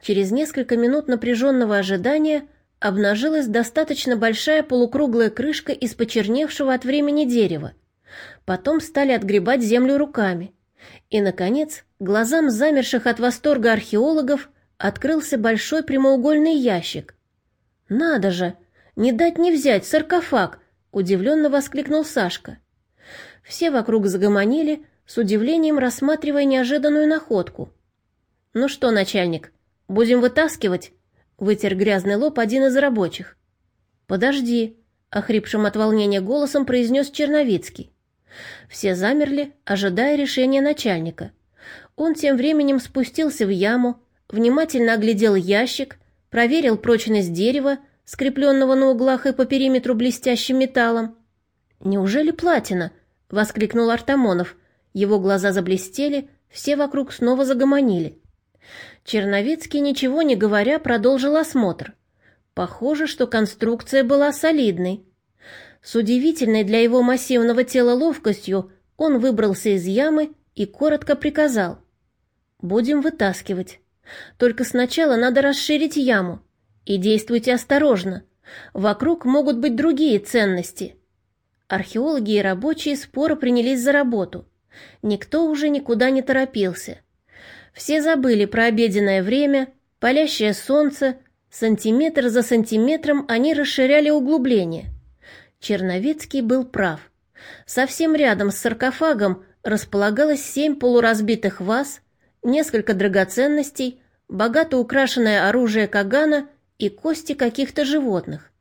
Через несколько минут напряженного ожидания обнажилась достаточно большая полукруглая крышка из почерневшего от времени дерева. Потом стали отгребать землю руками. И, наконец, глазам замерших от восторга археологов открылся большой прямоугольный ящик. «Надо же! Не дать не взять саркофаг!» — удивленно воскликнул Сашка. Все вокруг загомонили, с удивлением рассматривая неожиданную находку. «Ну что, начальник, будем вытаскивать?» — вытер грязный лоб один из рабочих. «Подожди», — охрипшим от волнения голосом произнес Черновицкий. Все замерли, ожидая решения начальника. Он тем временем спустился в яму, внимательно оглядел ящик, проверил прочность дерева, скрепленного на углах и по периметру блестящим металлом. «Неужели платина?» — воскликнул Артамонов. Его глаза заблестели, все вокруг снова загомонили. Черновицкий, ничего не говоря, продолжил осмотр. Похоже, что конструкция была солидной. С удивительной для его массивного тела ловкостью он выбрался из ямы и коротко приказал. «Будем вытаскивать. Только сначала надо расширить яму. И действуйте осторожно. Вокруг могут быть другие ценности». Археологи и рабочие споро принялись за работу. Никто уже никуда не торопился. Все забыли про обеденное время, палящее солнце, сантиметр за сантиметром они расширяли углубление. Черновицкий был прав. Совсем рядом с саркофагом располагалось семь полуразбитых ваз, несколько драгоценностей, богато украшенное оружие Кагана и кости каких-то животных.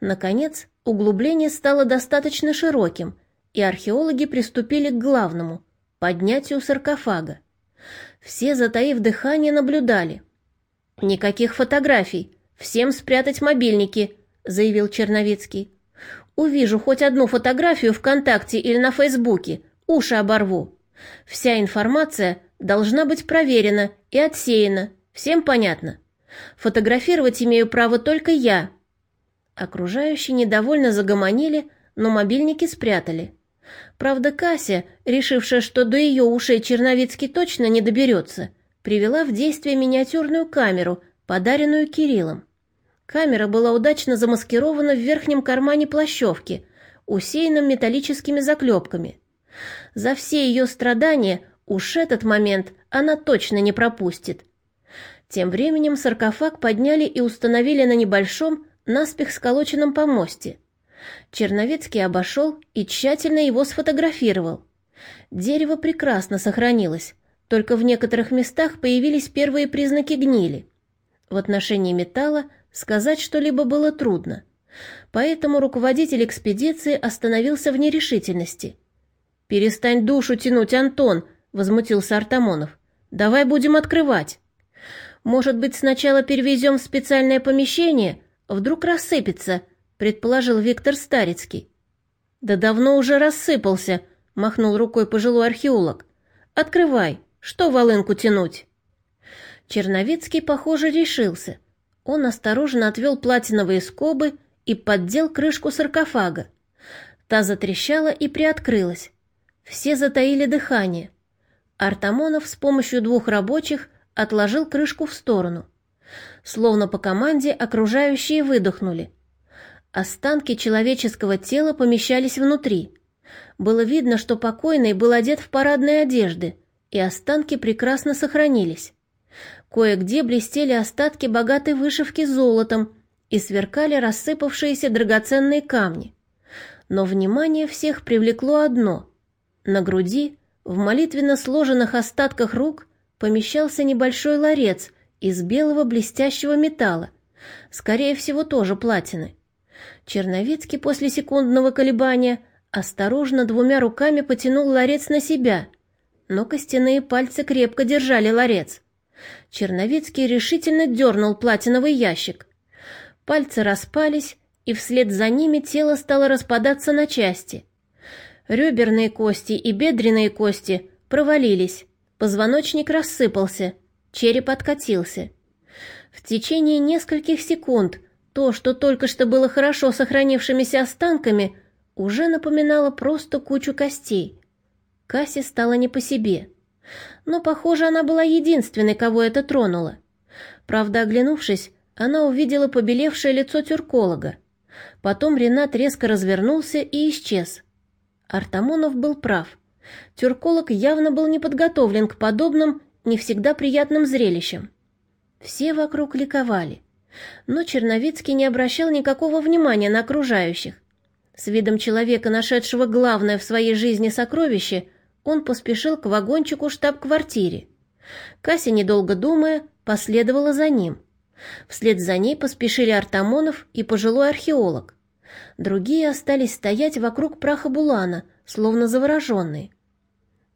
Наконец, углубление стало достаточно широким, и археологи приступили к главному — поднятию саркофага. Все, затаив дыхание, наблюдали. «Никаких фотографий, всем спрятать мобильники», — заявил Черновицкий. Увижу хоть одну фотографию ВКонтакте или на Фейсбуке, уши оборву. Вся информация должна быть проверена и отсеяна. Всем понятно? Фотографировать имею право только я. Окружающие недовольно загомонили, но мобильники спрятали. Правда, Кася, решившая, что до ее ушей Черновицкий точно не доберется, привела в действие миниатюрную камеру, подаренную Кириллом. Камера была удачно замаскирована в верхнем кармане плащевки, усеянном металлическими заклепками. За все ее страдания уж этот момент она точно не пропустит. Тем временем саркофаг подняли и установили на небольшом, наспех сколоченном помосте. Черновецкий обошел и тщательно его сфотографировал. Дерево прекрасно сохранилось, только в некоторых местах появились первые признаки гнили. В отношении металла Сказать что-либо было трудно, поэтому руководитель экспедиции остановился в нерешительности. «Перестань душу тянуть, Антон!» — возмутился Артамонов. «Давай будем открывать. Может быть, сначала перевезем в специальное помещение? Вдруг рассыпется», — предположил Виктор Старицкий. «Да давно уже рассыпался», — махнул рукой пожилой археолог. «Открывай, что волынку тянуть?» Черновицкий, похоже, решился. Он осторожно отвел платиновые скобы и поддел крышку саркофага. Та затрещала и приоткрылась. Все затаили дыхание. Артамонов с помощью двух рабочих отложил крышку в сторону. Словно по команде окружающие выдохнули. Останки человеческого тела помещались внутри. Было видно, что покойный был одет в парадные одежды, и останки прекрасно сохранились. Кое-где блестели остатки богатой вышивки золотом и сверкали рассыпавшиеся драгоценные камни. Но внимание всех привлекло одно. На груди, в молитвенно сложенных остатках рук, помещался небольшой ларец из белого блестящего металла, скорее всего, тоже платины. Черновицкий после секундного колебания осторожно двумя руками потянул ларец на себя, но костяные пальцы крепко держали ларец. Черновицкий решительно дернул платиновый ящик. Пальцы распались, и вслед за ними тело стало распадаться на части. Реберные кости и бедренные кости провалились, позвоночник рассыпался, череп откатился. В течение нескольких секунд то, что только что было хорошо сохранившимися останками, уже напоминало просто кучу костей. Кассе стало не по себе. Но, похоже, она была единственной, кого это тронуло. Правда, оглянувшись, она увидела побелевшее лицо тюрколога. Потом Ренат резко развернулся и исчез. Артамонов был прав. Тюрколог явно был не подготовлен к подобным, не всегда приятным зрелищам. Все вокруг ликовали. Но Черновицкий не обращал никакого внимания на окружающих. С видом человека, нашедшего главное в своей жизни сокровище, он поспешил к вагончику штаб-квартире. Кася, недолго думая, последовала за ним. Вслед за ней поспешили Артамонов и пожилой археолог. Другие остались стоять вокруг праха Булана, словно завороженные.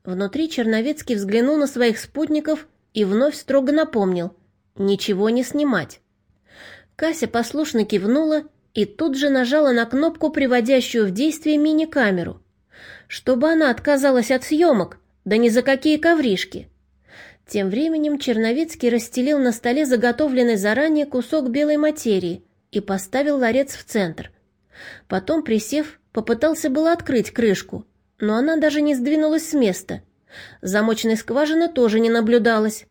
Внутри Черновецкий взглянул на своих спутников и вновь строго напомнил «Ничего не снимать». Кася послушно кивнула и тут же нажала на кнопку, приводящую в действие мини-камеру. Чтобы она отказалась от съемок, да ни за какие ковришки. Тем временем Черновицкий расстелил на столе заготовленный заранее кусок белой материи и поставил ларец в центр. Потом, присев, попытался было открыть крышку, но она даже не сдвинулась с места. Замочной скважины тоже не наблюдалось.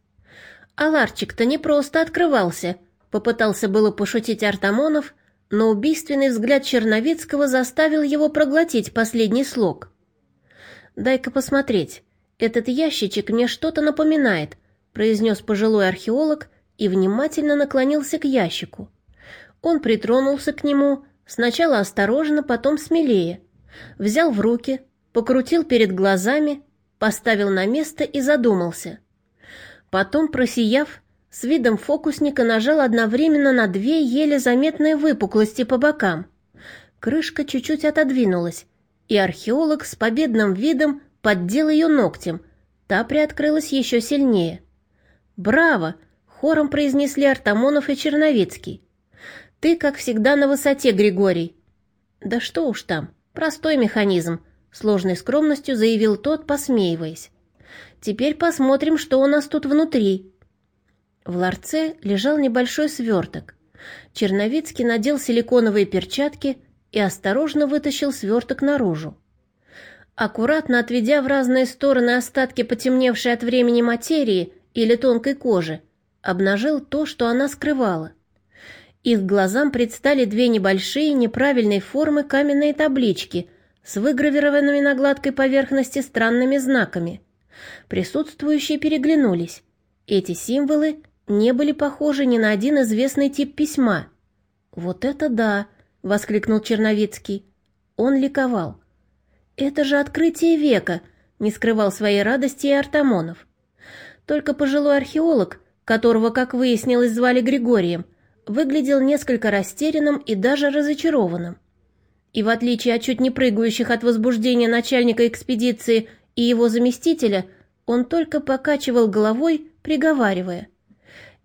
А ларчик-то не просто открывался, попытался было пошутить Артамонов, но убийственный взгляд Черновицкого заставил его проглотить последний слог. «Дай-ка посмотреть. Этот ящичек мне что-то напоминает», произнес пожилой археолог и внимательно наклонился к ящику. Он притронулся к нему, сначала осторожно, потом смелее. Взял в руки, покрутил перед глазами, поставил на место и задумался. Потом, просияв, с видом фокусника нажал одновременно на две еле заметные выпуклости по бокам. Крышка чуть-чуть отодвинулась, и археолог с победным видом поддел ее ногтем. Та приоткрылась еще сильнее. «Браво!» — хором произнесли Артамонов и Черновицкий. «Ты, как всегда, на высоте, Григорий». «Да что уж там, простой механизм», — сложной скромностью заявил тот, посмеиваясь. «Теперь посмотрим, что у нас тут внутри». В ларце лежал небольшой сверток. Черновицкий надел силиконовые перчатки и осторожно вытащил сверток наружу. Аккуратно отведя в разные стороны остатки потемневшей от времени материи или тонкой кожи, обнажил то, что она скрывала. Их глазам предстали две небольшие неправильной формы каменные таблички с выгравированными на гладкой поверхности странными знаками. Присутствующие переглянулись. Эти символы не были похожи ни на один известный тип письма. «Вот это да!» — воскликнул Черновицкий. Он ликовал. «Это же открытие века!» — не скрывал своей радости и Артамонов. Только пожилой археолог, которого, как выяснилось, звали Григорием, выглядел несколько растерянным и даже разочарованным. И в отличие от чуть не прыгающих от возбуждения начальника экспедиции и его заместителя, он только покачивал головой, приговаривая —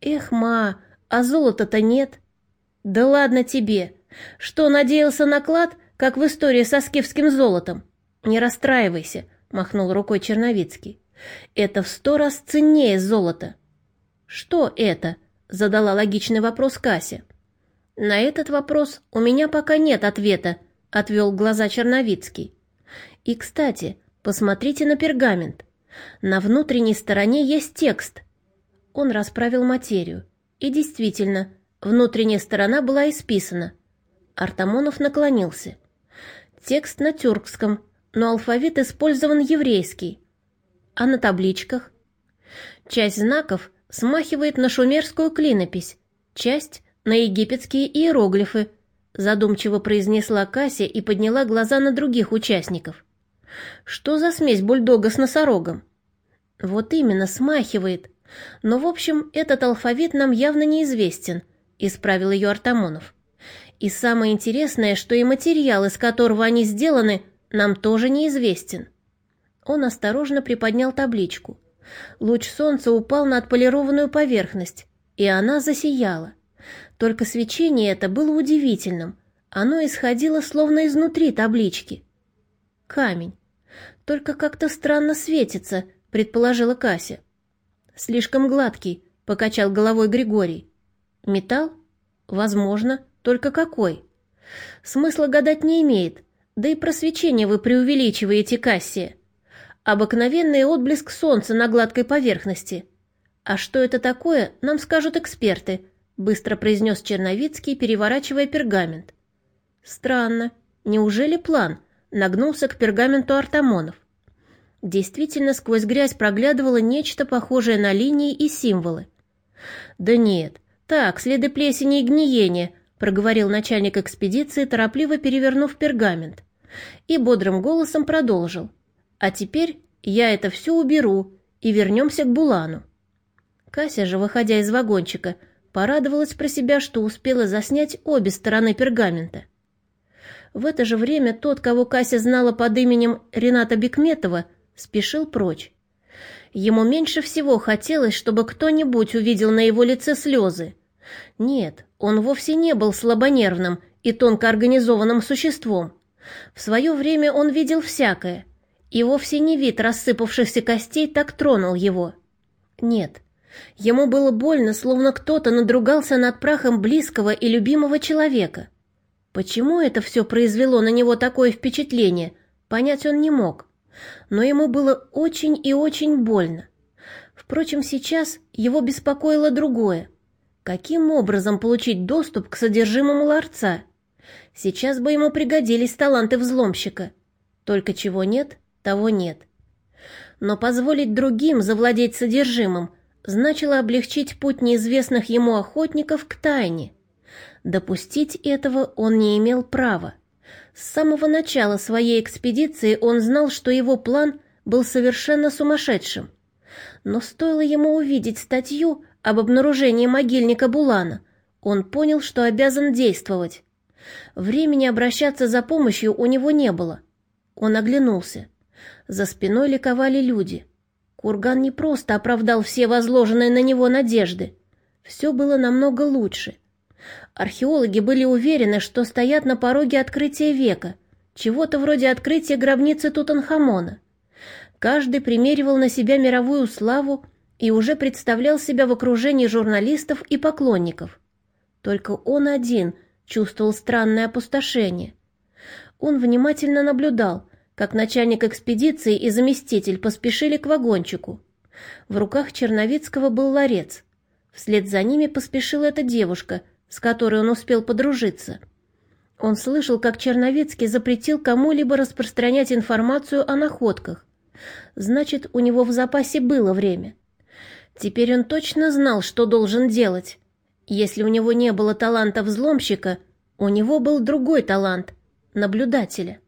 Эх, ма, а золота-то нет. Да ладно тебе. Что, надеялся на клад, как в истории со скифским золотом? Не расстраивайся, махнул рукой Черновицкий. Это в сто раз ценнее золота. Что это? Задала логичный вопрос Кася. На этот вопрос у меня пока нет ответа, отвел глаза Черновицкий. И, кстати, посмотрите на пергамент. На внутренней стороне есть текст, он расправил материю. И действительно, внутренняя сторона была исписана. Артамонов наклонился. Текст на тюркском, но алфавит использован еврейский. А на табличках? Часть знаков смахивает на шумерскую клинопись, часть — на египетские иероглифы, задумчиво произнесла Кася и подняла глаза на других участников. Что за смесь бульдога с носорогом? Вот именно, смахивает, но, в общем, этот алфавит нам явно неизвестен, исправил ее Артамонов. И самое интересное, что и материал, из которого они сделаны, нам тоже неизвестен. Он осторожно приподнял табличку. Луч солнца упал на отполированную поверхность, и она засияла. Только свечение это было удивительным. Оно исходило словно изнутри таблички. Камень. Только как-то странно светится, предположила Кася. Слишком гладкий, покачал головой Григорий. Металл? Возможно, только какой? Смысла гадать не имеет, да и просвечение вы преувеличиваете, Кассия. Обыкновенный отблеск солнца на гладкой поверхности. «А что это такое, нам скажут эксперты», — быстро произнес Черновицкий, переворачивая пергамент. «Странно. Неужели план?» — нагнулся к пергаменту Артамонов. Действительно, сквозь грязь проглядывало нечто похожее на линии и символы. «Да нет. Так, следы плесени и гниения», — проговорил начальник экспедиции, торопливо перевернув пергамент. И бодрым голосом продолжил. «А теперь я это все уберу и вернемся к Булану». Кася же, выходя из вагончика, порадовалась про себя, что успела заснять обе стороны пергамента. В это же время тот, кого Кася знала под именем Рената Бекметова, спешил прочь. Ему меньше всего хотелось, чтобы кто-нибудь увидел на его лице слезы. Нет, он вовсе не был слабонервным и тонко организованным существом. В свое время он видел всякое, и вовсе не вид рассыпавшихся костей так тронул его. Нет, ему было больно, словно кто-то надругался над прахом близкого и любимого человека. Почему это все произвело на него такое впечатление, понять он не мог но ему было очень и очень больно. Впрочем, сейчас его беспокоило другое. Каким образом получить доступ к содержимому ларца? Сейчас бы ему пригодились таланты взломщика. Только чего нет, того нет. Но позволить другим завладеть содержимым значило облегчить путь неизвестных ему охотников к тайне. Допустить этого он не имел права. С самого начала своей экспедиции он знал, что его план был совершенно сумасшедшим. Но стоило ему увидеть статью об обнаружении могильника Булана, он понял, что обязан действовать. Времени обращаться за помощью у него не было. Он оглянулся. За спиной ликовали люди. Курган не просто оправдал все возложенные на него надежды. Все было намного лучше. Археологи были уверены, что стоят на пороге открытия века, чего-то вроде открытия гробницы Тутанхамона. Каждый примеривал на себя мировую славу и уже представлял себя в окружении журналистов и поклонников. Только он один чувствовал странное опустошение. Он внимательно наблюдал, как начальник экспедиции и заместитель поспешили к вагончику. В руках Черновицкого был ларец. Вслед за ними поспешила эта девушка – с которой он успел подружиться. Он слышал, как Черновицкий запретил кому-либо распространять информацию о находках. Значит, у него в запасе было время. Теперь он точно знал, что должен делать. Если у него не было таланта взломщика, у него был другой талант — наблюдателя.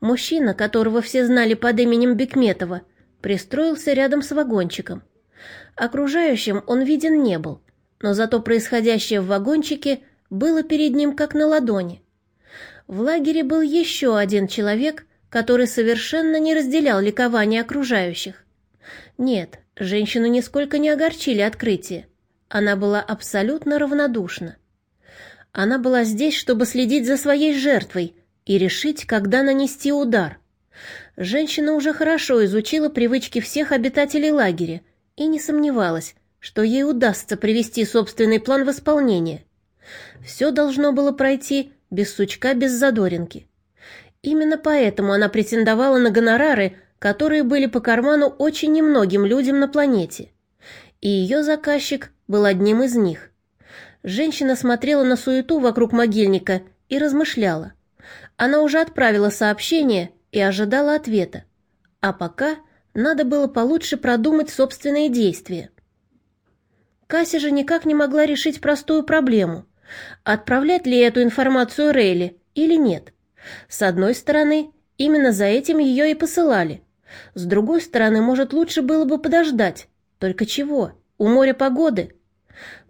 Мужчина, которого все знали под именем Бекметова, пристроился рядом с вагончиком. Окружающим он виден не был — но зато происходящее в вагончике было перед ним как на ладони. В лагере был еще один человек, который совершенно не разделял ликование окружающих. Нет, женщину нисколько не огорчили открытие. Она была абсолютно равнодушна. Она была здесь, чтобы следить за своей жертвой и решить, когда нанести удар. Женщина уже хорошо изучила привычки всех обитателей лагеря и не сомневалась, что ей удастся привести собственный план в исполнение. Все должно было пройти без сучка, без задоринки. Именно поэтому она претендовала на гонорары, которые были по карману очень немногим людям на планете. И ее заказчик был одним из них. Женщина смотрела на суету вокруг могильника и размышляла. Она уже отправила сообщение и ожидала ответа. А пока надо было получше продумать собственные действия. Кася же никак не могла решить простую проблему. Отправлять ли эту информацию Рейли или нет? С одной стороны, именно за этим ее и посылали. С другой стороны, может, лучше было бы подождать. Только чего? У моря погоды.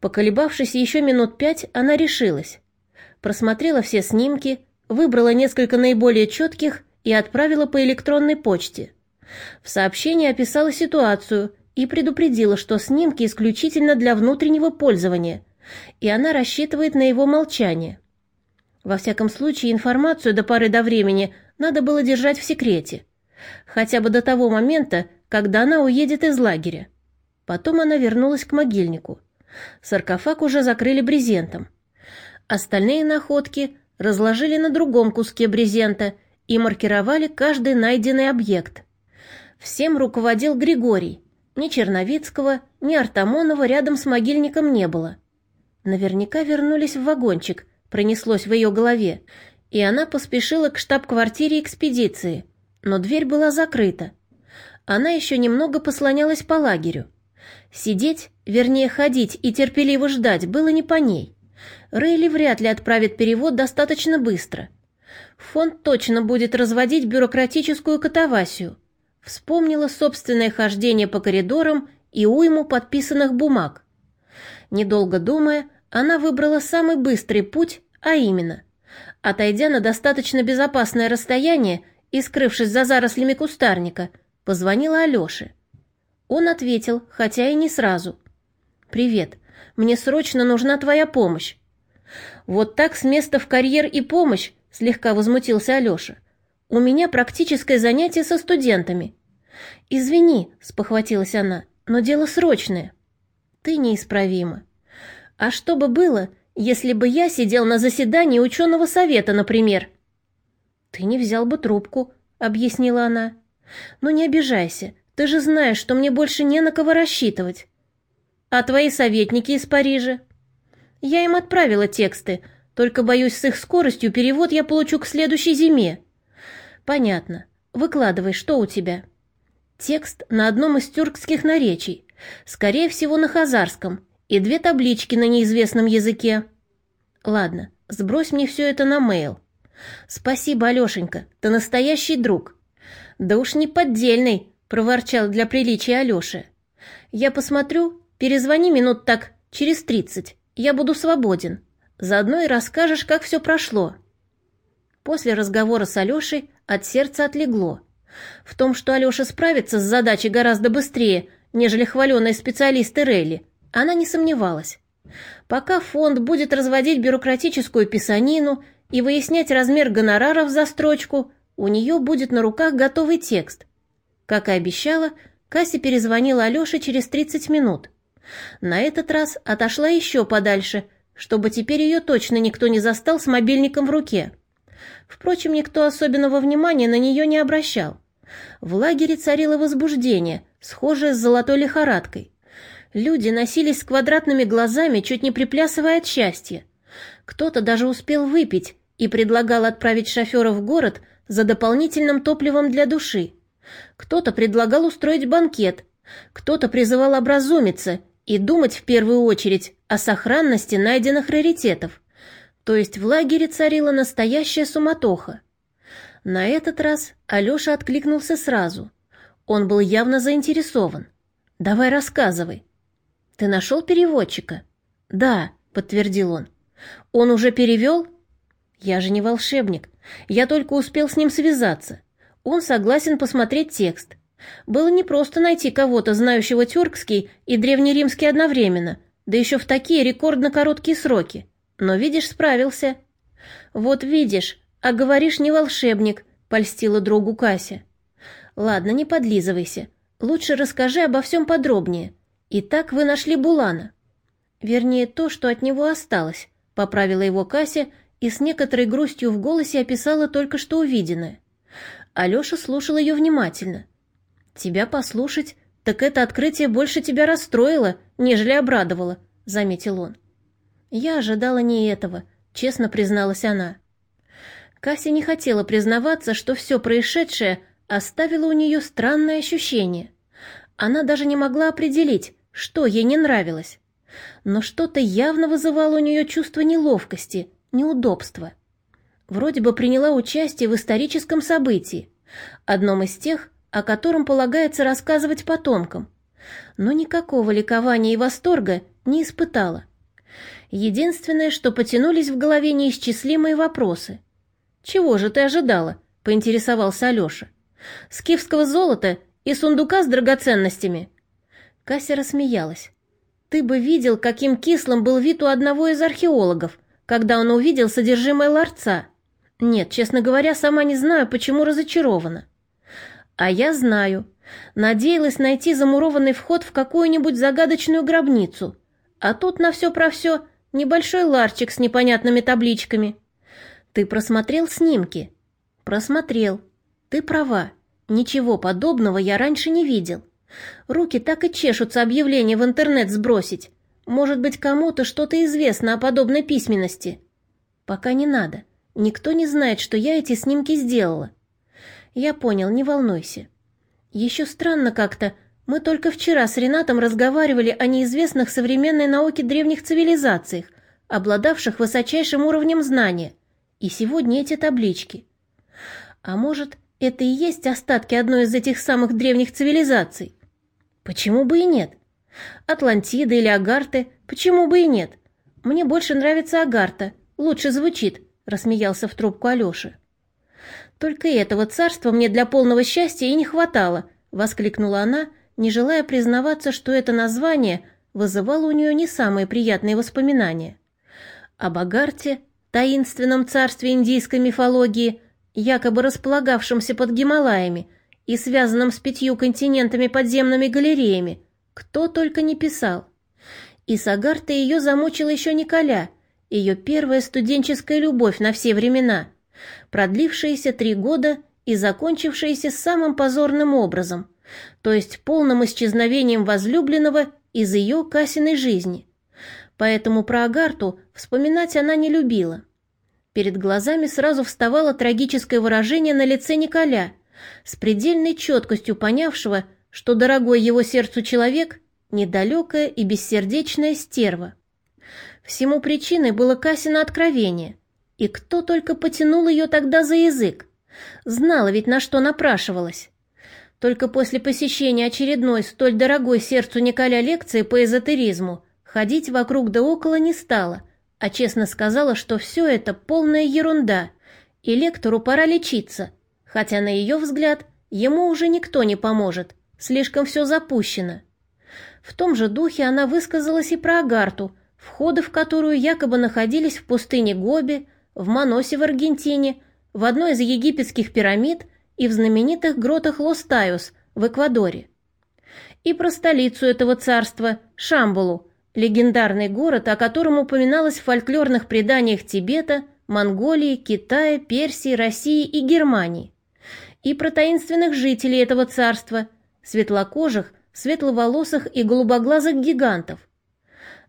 Поколебавшись еще минут пять, она решилась. Просмотрела все снимки, выбрала несколько наиболее четких и отправила по электронной почте. В сообщении описала ситуацию и предупредила, что снимки исключительно для внутреннего пользования, и она рассчитывает на его молчание. Во всяком случае, информацию до поры до времени надо было держать в секрете, хотя бы до того момента, когда она уедет из лагеря. Потом она вернулась к могильнику. Саркофаг уже закрыли брезентом. Остальные находки разложили на другом куске брезента и маркировали каждый найденный объект. Всем руководил Григорий, Ни Черновицкого, ни Артамонова рядом с могильником не было. Наверняка вернулись в вагончик, пронеслось в ее голове, и она поспешила к штаб-квартире экспедиции, но дверь была закрыта. Она еще немного послонялась по лагерю. Сидеть, вернее ходить и терпеливо ждать было не по ней. Рейли вряд ли отправит перевод достаточно быстро. Фонд точно будет разводить бюрократическую катавасию. Вспомнила собственное хождение по коридорам и уйму подписанных бумаг. Недолго думая, она выбрала самый быстрый путь, а именно, отойдя на достаточно безопасное расстояние и скрывшись за зарослями кустарника, позвонила Алёше. Он ответил, хотя и не сразу. «Привет, мне срочно нужна твоя помощь». «Вот так с места в карьер и помощь», — слегка возмутился Алёша. «У меня практическое занятие со студентами». «Извини», — спохватилась она, — «но дело срочное». «Ты неисправима». «А что бы было, если бы я сидел на заседании ученого совета, например?» «Ты не взял бы трубку», — объяснила она. «Но не обижайся, ты же знаешь, что мне больше не на кого рассчитывать». «А твои советники из Парижа?» «Я им отправила тексты, только, боюсь, с их скоростью перевод я получу к следующей зиме». «Понятно. Выкладывай, что у тебя?» Текст на одном из тюркских наречий, скорее всего, на хазарском, и две таблички на неизвестном языке. Ладно, сбрось мне все это на мейл. «Спасибо, Алешенька, ты настоящий друг». «Да уж не поддельный», — проворчал для приличия Алеша. «Я посмотрю, перезвони минут так через тридцать, я буду свободен. Заодно и расскажешь, как все прошло». После разговора с Алешей от сердца отлегло. В том, что Алеша справится с задачей гораздо быстрее, нежели хваленые специалисты Релли, она не сомневалась. Пока фонд будет разводить бюрократическую писанину и выяснять размер гонораров за строчку, у нее будет на руках готовый текст. Как и обещала, Кася перезвонила Алёше через 30 минут. На этот раз отошла еще подальше, чтобы теперь ее точно никто не застал с мобильником в руке. Впрочем, никто особенного внимания на нее не обращал. В лагере царило возбуждение, схожее с золотой лихорадкой. Люди носились с квадратными глазами, чуть не приплясывая от счастья. Кто-то даже успел выпить и предлагал отправить шофера в город за дополнительным топливом для души. Кто-то предлагал устроить банкет, кто-то призывал образумиться и думать в первую очередь о сохранности найденных раритетов. То есть в лагере царила настоящая суматоха. На этот раз Алеша откликнулся сразу. Он был явно заинтересован. «Давай рассказывай». «Ты нашел переводчика?» «Да», — подтвердил он. «Он уже перевел?» «Я же не волшебник. Я только успел с ним связаться. Он согласен посмотреть текст. Было непросто найти кого-то, знающего тюркский и древнеримский одновременно, да еще в такие рекордно короткие сроки. Но, видишь, справился». «Вот видишь, а говоришь, не волшебник», — польстила другу Кася. «Ладно, не подлизывайся. Лучше расскажи обо всем подробнее. Итак, вы нашли Булана». «Вернее, то, что от него осталось», — поправила его Кася и с некоторой грустью в голосе описала только что увиденное. Алеша слушал ее внимательно. «Тебя послушать, так это открытие больше тебя расстроило, нежели обрадовало», — заметил он. «Я ожидала не этого», — честно призналась она. Кася не хотела признаваться, что все происшедшее оставило у нее странное ощущение. Она даже не могла определить, что ей не нравилось. Но что-то явно вызывало у нее чувство неловкости, неудобства. Вроде бы приняла участие в историческом событии, одном из тех, о котором полагается рассказывать потомкам, но никакого ликования и восторга не испытала. Единственное, что потянулись в голове неисчислимые вопросы. «Чего же ты ожидала?» — поинтересовался Алеша. «Скифского золота и сундука с драгоценностями?» Кася рассмеялась. «Ты бы видел, каким кислым был вид у одного из археологов, когда он увидел содержимое ларца. Нет, честно говоря, сама не знаю, почему разочарована. А я знаю. Надеялась найти замурованный вход в какую-нибудь загадочную гробницу. А тут на все про все небольшой ларчик с непонятными табличками. Ты просмотрел снимки? Просмотрел. Ты права. Ничего подобного я раньше не видел. Руки так и чешутся объявление в интернет сбросить. Может быть, кому-то что-то известно о подобной письменности. Пока не надо. Никто не знает, что я эти снимки сделала. Я понял, не волнуйся. Еще странно как-то. Мы только вчера с Ренатом разговаривали о неизвестных современной науке древних цивилизациях, обладавших высочайшим уровнем знания. И сегодня эти таблички. А может, это и есть остатки одной из этих самых древних цивилизаций? Почему бы и нет? Атлантида или Агарты, почему бы и нет? Мне больше нравится Агарта, лучше звучит, рассмеялся в трубку Алёша. Только этого царства мне для полного счастья и не хватало, воскликнула она, не желая признаваться, что это название вызывало у нее не самые приятные воспоминания. Об Агарте, таинственном царстве индийской мифологии, якобы располагавшемся под Гималаями и связанном с пятью континентами подземными галереями, кто только не писал. И с Агартой ее замучила еще Николя, ее первая студенческая любовь на все времена, продлившаяся три года и закончившаяся самым позорным образом, то есть полным исчезновением возлюбленного из ее Касиной жизни. Поэтому про Агарту вспоминать она не любила. Перед глазами сразу вставало трагическое выражение на лице Николя, с предельной четкостью понявшего, что дорогой его сердцу человек — недалекая и бессердечная стерва. Всему причиной было Касина откровение, и кто только потянул ее тогда за язык. Знала ведь, на что напрашивалась. Только после посещения очередной столь дорогой сердцу Николя лекции по эзотеризму ходить вокруг да около не стала, а честно сказала, что все это полная ерунда, и лектору пора лечиться, хотя на ее взгляд ему уже никто не поможет, слишком все запущено. В том же духе она высказалась и про Агарту, входы в которую якобы находились в пустыне Гоби, в Манаусе в Аргентине, в одной из египетских пирамид и в знаменитых гротах Лос-Тайос в Эквадоре. И про столицу этого царства, Шамбалу, легендарный город, о котором упоминалось в фольклорных преданиях Тибета, Монголии, Китая, Персии, России и Германии. И про таинственных жителей этого царства, светлокожих, светловолосых и голубоглазых гигантов.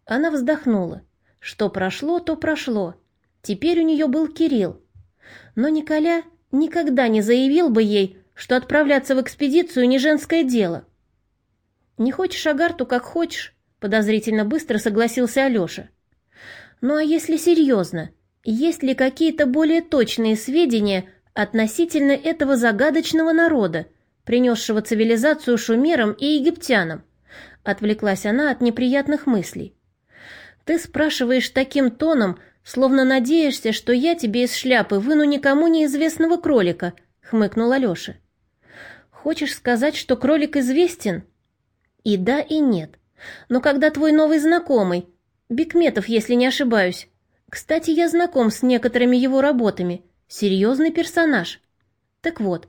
Она вздохнула. Что прошло, то прошло. Теперь у нее был Кирилл. Но Николя никогда не заявил бы ей, что отправляться в экспедицию не женское дело. Не хочешь Агарту, как хочешь, подозрительно быстро согласился Алеша. Ну а если серьезно, есть ли какие-то более точные сведения относительно этого загадочного народа, принесшего цивилизацию шумерам и египтянам? Отвлеклась она от неприятных мыслей. Ты спрашиваешь таким тоном, словно надеешься, что я тебе из шляпы выну никому неизвестного кролика, хмыкнул Алеша. Хочешь сказать, что кролик известен? И да, и нет. Но когда твой новый знакомый, Бекметов, если не ошибаюсь, кстати, я знаком с некоторыми его работами, серьезный персонаж. Так вот,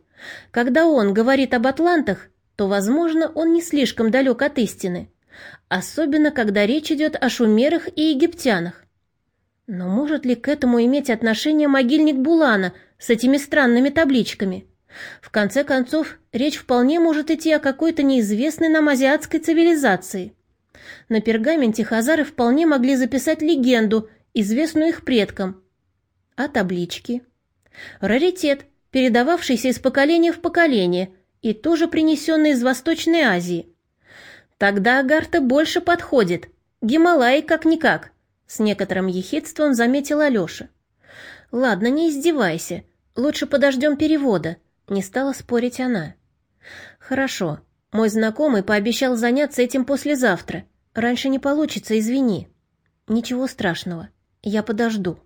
когда он говорит об атлантах, то, возможно, он не слишком далек от истины, особенно когда речь идет о шумерах и египтянах. Но может ли к этому иметь отношение могильник Булана с этими странными табличками? В конце концов, речь вполне может идти о какой-то неизвестной нам азиатской цивилизации. На пергаменте хазары вполне могли записать легенду, известную их предкам. А таблички? Раритет, передававшийся из поколения в поколение и тоже принесенный из Восточной Азии. Тогда Агарта больше подходит. Гималаи как-никак, с некоторым ехидством заметил Алеша. Ладно, не издевайся. Лучше подождем перевода. Не стала спорить она. Хорошо. Мой знакомый пообещал заняться этим послезавтра. Раньше не получится, извини. Ничего страшного. Я подожду.